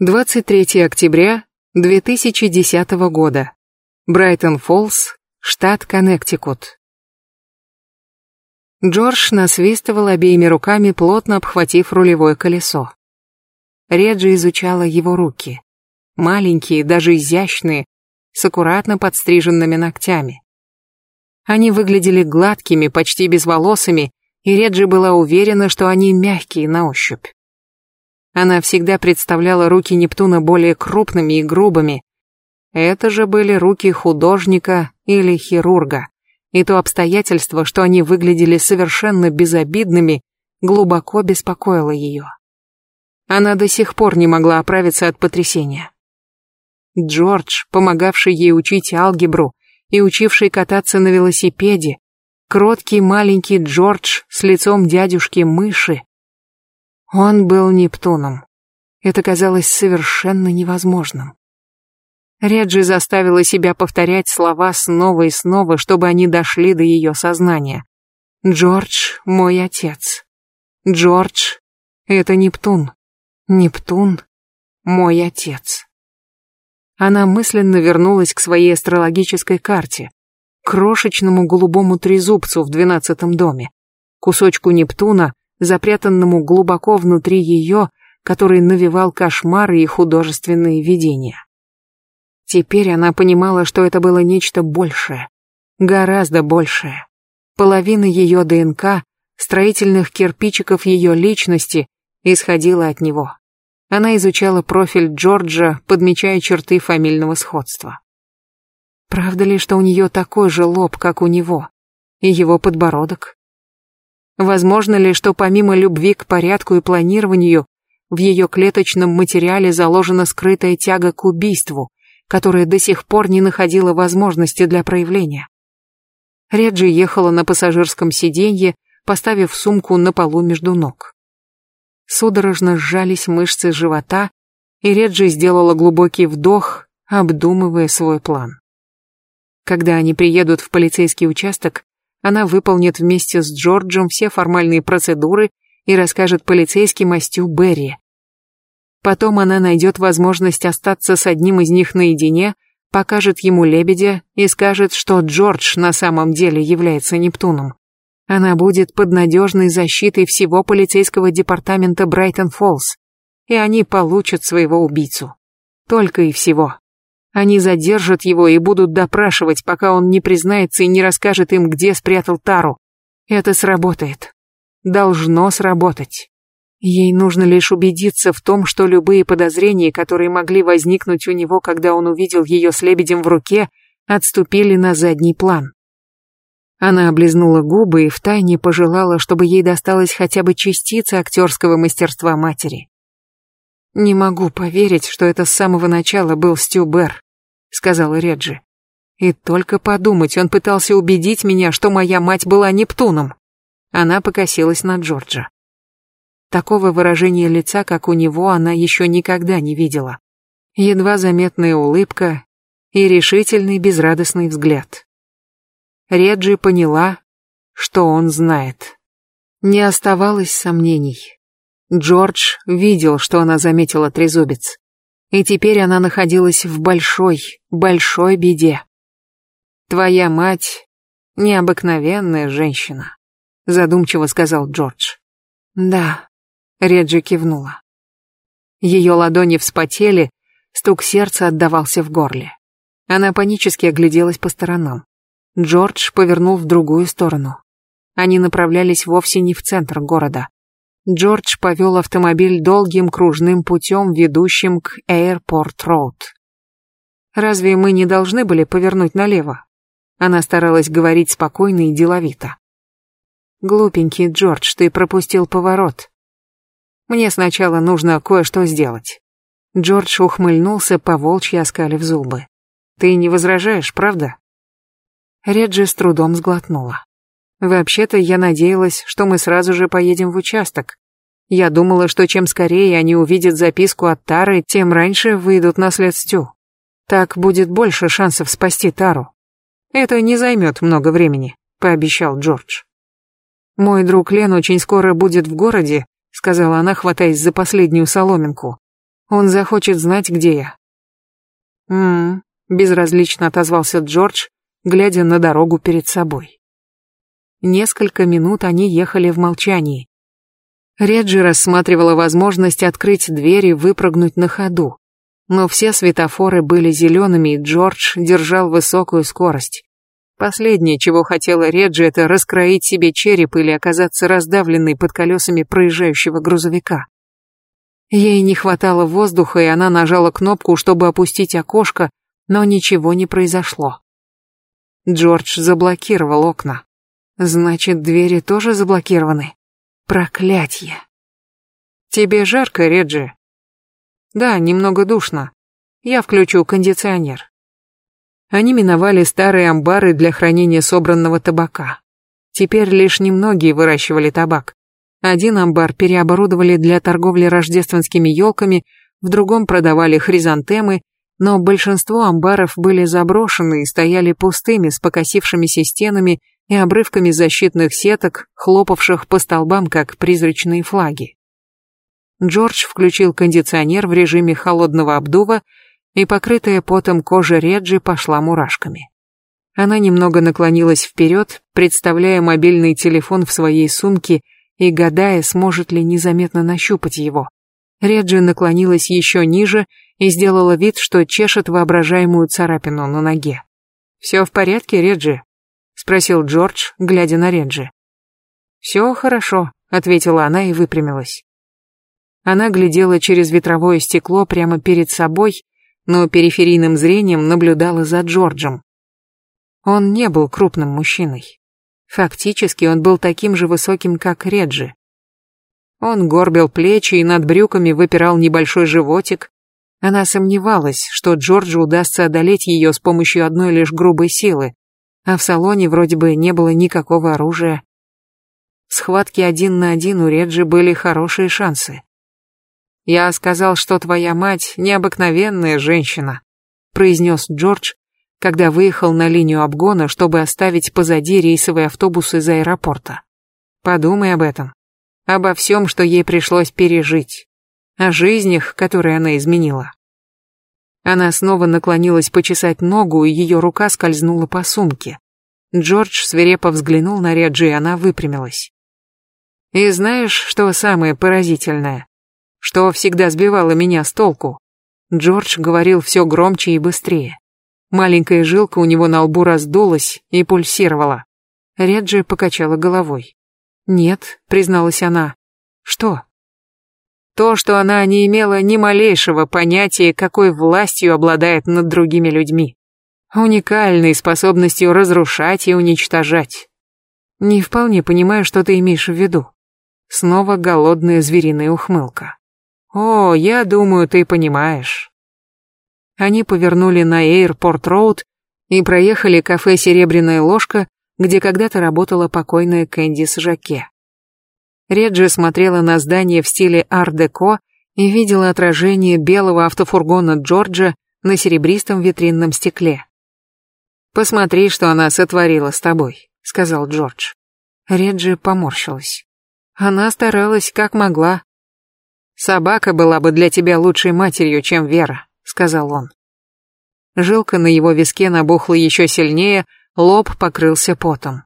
23 октября 2010 года. Брайтон-Фоллс, штат Коннектикут. Джордж насвистывал обеими руками, плотно обхватив рулевое колесо. Реджи изучала его руки. Маленькие, даже изящные, с аккуратно подстриженными ногтями. Они выглядели гладкими, почти безволосыми, и Реджи была уверена, что они мягкие на ощупь. Она всегда представляла руки Нептуна более крупными и грубыми. Это же были руки художника или хирурга. И то обстоятельство, что они выглядели совершенно безобидными, глубоко беспокоило ее. Она до сих пор не могла оправиться от потрясения. Джордж, помогавший ей учить алгебру и учивший кататься на велосипеде, кроткий маленький Джордж с лицом дядюшки мыши, он был Нептуном. Это казалось совершенно невозможным. Реджи заставила себя повторять слова снова и снова, чтобы они дошли до ее сознания. «Джордж — мой отец. Джордж — это Нептун. Нептун — мой отец». Она мысленно вернулась к своей астрологической карте, крошечному голубому трезубцу в двенадцатом доме, кусочку Нептуна, запрятанному глубоко внутри ее, который навевал кошмары и художественные видения. Теперь она понимала, что это было нечто большее, гораздо большее. Половина ее ДНК, строительных кирпичиков ее личности, исходила от него. Она изучала профиль Джорджа, подмечая черты фамильного сходства. Правда ли, что у нее такой же лоб, как у него? И его подбородок? Возможно ли, что помимо любви к порядку и планированию, в ее клеточном материале заложена скрытая тяга к убийству, которая до сих пор не находила возможности для проявления? Реджи ехала на пассажирском сиденье, поставив сумку на полу между ног. Судорожно сжались мышцы живота, и Реджи сделала глубокий вдох, обдумывая свой план. Когда они приедут в полицейский участок, она выполнит вместе с Джорджем все формальные процедуры и расскажет полицейским о Стю Берри. Потом она найдет возможность остаться с одним из них наедине, покажет ему лебедя и скажет, что Джордж на самом деле является Нептуном. Она будет под надежной защитой всего полицейского департамента Брайтон-Фоллс, и они получат своего убийцу. Только и всего. Они задержат его и будут допрашивать, пока он не признается и не расскажет им, где спрятал Тару. Это сработает. Должно сработать. Ей нужно лишь убедиться в том, что любые подозрения, которые могли возникнуть у него, когда он увидел ее с лебедем в руке, отступили на задний план. Она облизнула губы и втайне пожелала, чтобы ей досталась хотя бы частица актерского мастерства матери. «Не могу поверить, что это с самого начала был Стю Берр», — сказала Реджи. «И только подумать, он пытался убедить меня, что моя мать была Нептуном». Она покосилась на Джорджа. Такого выражения лица, как у него, она еще никогда не видела. Едва заметная улыбка и решительный безрадостный взгляд. Реджи поняла, что он знает. Не оставалось сомнений. Джордж видел, что она заметила трезубец. И теперь она находилась в большой, большой беде. «Твоя мать — необыкновенная женщина», — задумчиво сказал Джордж. «Да», — Реджи кивнула. Ее ладони вспотели, стук сердца отдавался в горле. Она панически огляделась по сторонам. Джордж повернул в другую сторону. Они направлялись вовсе не в центр города. Джордж повел автомобиль долгим кружным путем, ведущим к Airport-Road. «Разве мы не должны были повернуть налево?» Она старалась говорить спокойно и деловито. «Глупенький Джордж, ты пропустил поворот. Мне сначала нужно кое-что сделать». Джордж ухмыльнулся, поволчьи оскалив зубы. «Ты не возражаешь, правда?» Реджи с трудом сглотнула. Вообще-то я надеялась, что мы сразу же поедем в участок. Я думала, что чем скорее они увидят записку от Тары, тем раньше выйдут на след Стю. Так будет больше шансов спасти Тару. Это не займет много времени, пообещал Джордж. Мой друг Лен очень скоро будет в городе, сказала она, хватаясь за последнюю соломинку. Он захочет знать, где я. Ммм, безразлично отозвался Джордж, глядя на дорогу перед собой. Несколько минут они ехали в молчании. Реджи рассматривала возможность открыть дверь и выпрыгнуть на ходу. Но все светофоры были зелеными, и Джордж держал высокую скорость. Последнее, чего хотела Реджи, это раскроить себе череп или оказаться раздавленной под колесами проезжающего грузовика. Ей не хватало воздуха, и она нажала кнопку, чтобы опустить окошко, но ничего не произошло. Джордж заблокировал окна. Значит, двери тоже заблокированы. Проклятье. Тебе жарко, Реджи? Да, немного душно. Я включу кондиционер. Они миновали старые амбары для хранения собранного табака. Теперь лишь немногие выращивали табак. Один амбар переоборудовали для торговли рождественскими елками, в другом продавали хризантемы, но большинство амбаров были заброшены и стояли пустыми с покосившимися стенами и обрывками защитных сеток, хлопавших по столбам, как призрачные флаги. Джордж включил кондиционер в режиме холодного обдува и покрытая потом кожа Реджи пошла мурашками. Она немного наклонилась вперед, представляя мобильный телефон в своей сумке и гадая, сможет ли незаметно нащупать его. Реджи наклонилась еще ниже и сделала вид, что чешет воображаемую царапину на ноге. «Все в порядке, Реджи?» — спросил Джордж, глядя на Реджи. «Все хорошо», — ответила она и выпрямилась. Она глядела через ветровое стекло прямо перед собой но периферийным зрением наблюдала за Джорджем. Он не был крупным мужчиной. Фактически он был таким же высоким, как Реджи. Он горбил плечи и над брюками выпирал небольшой животик. Она сомневалась, что Джорджу удастся одолеть ее с помощью одной лишь грубой силы, а в салоне вроде бы не было никакого оружия. В схватке один на один у Реджи были хорошие шансы. «Я сказал, что твоя мать необыкновенная женщина», произнес Джордж, когда выехал на линию обгона, чтобы оставить позади рейсовый автобус из аэропорта. Подумай об этом. Обо всем, что ей пришлось пережить. О жизнях, которые она изменила. Она снова наклонилась почесать ногу, и ее рука скользнула по сумке. Джордж свирепо взглянул на Реджи, и она выпрямилась. «И знаешь, что самое поразительное? что всегда сбивало меня с толку. Джордж говорил все громче и быстрее. Маленькая жилка у него на лбу раздулась и пульсировала. Реджи покачала головой. «Нет», — призналась она. «Что?» То, что она не имела ни малейшего понятия, какой властью обладает над другими людьми. Уникальной способностью разрушать и уничтожать. Не вполне понимаю, что ты имеешь в виду. Снова голодная звериная ухмылка. О, я думаю, ты понимаешь. Они повернули на Эйрпорт-роуд и проехали кафе «Серебряная ложка», где когда-то работала покойная Кэндис Жаке. Реджи смотрела на здание в стиле ар-деко и видела отражение белого автофургона Джорджа на серебристом витринном стекле. «Посмотри, что она сотворила с тобой», — сказал Джордж. Реджи поморщилась. Она старалась как могла, «Собака была бы для тебя лучшей матерью, чем Вера», — сказал он. Жилка на его виске набухла еще сильнее, лоб покрылся потом.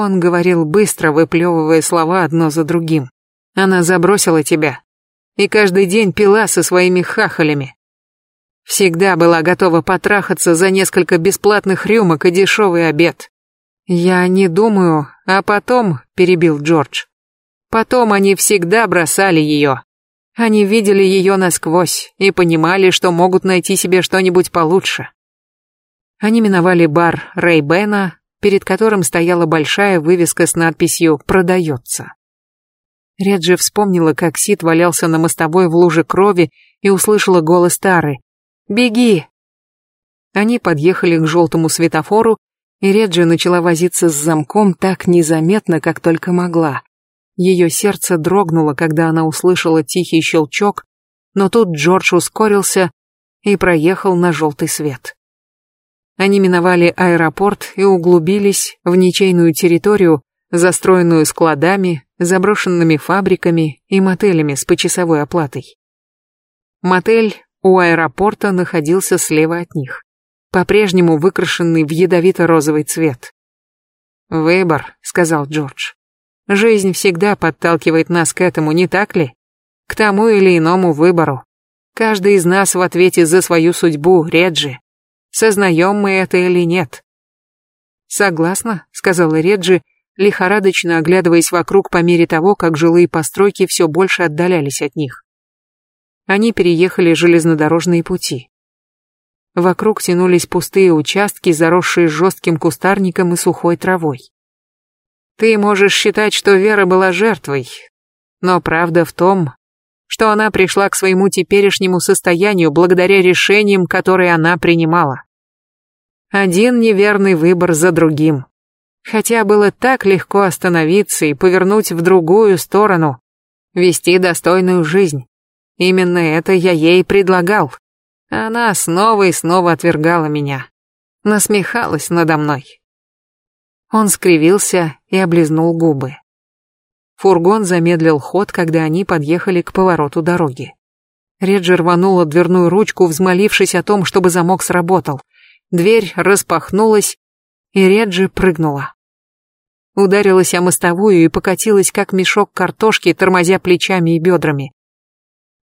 Он говорил быстро, выплевывая слова одно за другим. «Она забросила тебя. И каждый день пила со своими хахалями. Всегда была готова потрахаться за несколько бесплатных рюмок и дешевый обед. Я не думаю, а потом, — перебил Джордж, — потом они всегда бросали ее. Они видели ее насквозь и понимали, что могут найти себе что-нибудь получше. Они миновали бар Рэй Бена, перед которым стояла большая вывеска с надписью «Продается». Реджи вспомнила, как Сид валялся на мостовой в луже крови и услышала голос Тары. «Беги!» Они подъехали к желтому светофору, и Реджи начала возиться с замком так незаметно, как только могла. Ее сердце дрогнуло, когда она услышала тихий щелчок, но тут Джордж ускорился и проехал на желтый свет. Они миновали аэропорт и углубились в ничейную территорию, застроенную складами, заброшенными фабриками и мотелями с почасовой оплатой. Мотель у аэропорта находился слева от них, по-прежнему выкрашенный в ядовито-розовый цвет. «Выбор», — сказал Джордж. «Жизнь всегда подталкивает нас к этому, не так ли? К тому или иному выбору. Каждый из нас в ответе за свою судьбу, Реджи. Сознаем мы это или нет?» «Согласна», — сказала Реджи, лихорадочно оглядываясь вокруг по мере того, как жилые постройки все больше отдалялись от них. Они переехали железнодорожные пути. Вокруг тянулись пустые участки, заросшие жестким кустарником и сухой травой. Ты можешь считать, что Вера была жертвой, но правда в том, что она пришла к своему теперешнему состоянию благодаря решениям, которые она принимала. Один неверный выбор за другим. Хотя было так легко остановиться и повернуть в другую сторону, вести достойную жизнь. Именно это я ей предлагал. Она снова и снова отвергала меня. Насмехалась надо мной. Он скривился и облизнул губы. Фургон замедлил ход, когда они подъехали к повороту дороги. Реджи рванула дверную ручку, взмолившись о том, чтобы замок сработал. Дверь распахнулась, и Реджи прыгнула. Ударилась о мостовую и покатилась, как мешок картошки, тормозя плечами и бедрами.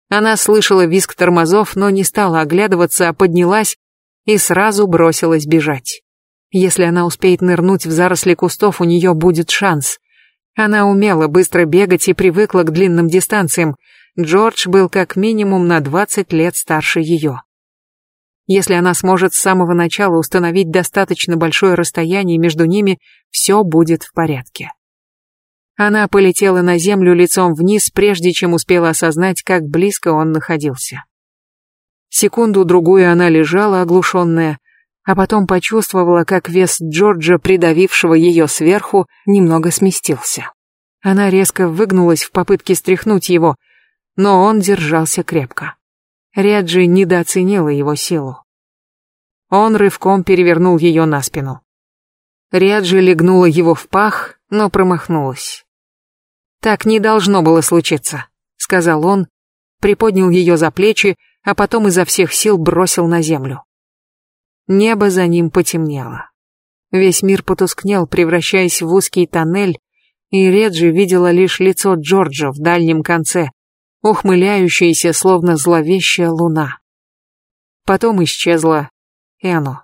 Она слышала визг тормозов, но не стала оглядываться, а поднялась и сразу бросилась бежать. Если она успеет нырнуть в заросли кустов, у нее будет шанс. Она умела быстро бегать и привыкла к длинным дистанциям. Джордж был как минимум на 20 лет старше ее. Если она сможет с самого начала установить достаточно большое расстояние между ними, все будет в порядке. Она полетела на землю лицом вниз, прежде чем успела осознать, как близко он находился. Секунду-другую она лежала, оглушенная, а потом почувствовала, как вес Джорджа, придавившего ее сверху, немного сместился. Она резко выгнулась в попытке стряхнуть его, но он держался крепко. Реджи недооценила его силу. Он рывком перевернул ее на спину. Реджи легнула его в пах, но промахнулась. Так не должно было случиться, сказал он, приподнял ее за плечи, а потом изо всех сил бросил на землю. Небо за ним потемнело. Весь мир потускнел, превращаясь в узкий тоннель, и Реджи видела лишь лицо Джорджа в дальнем конце, ухмыляющееся, словно зловещая луна. Потом исчезло и оно.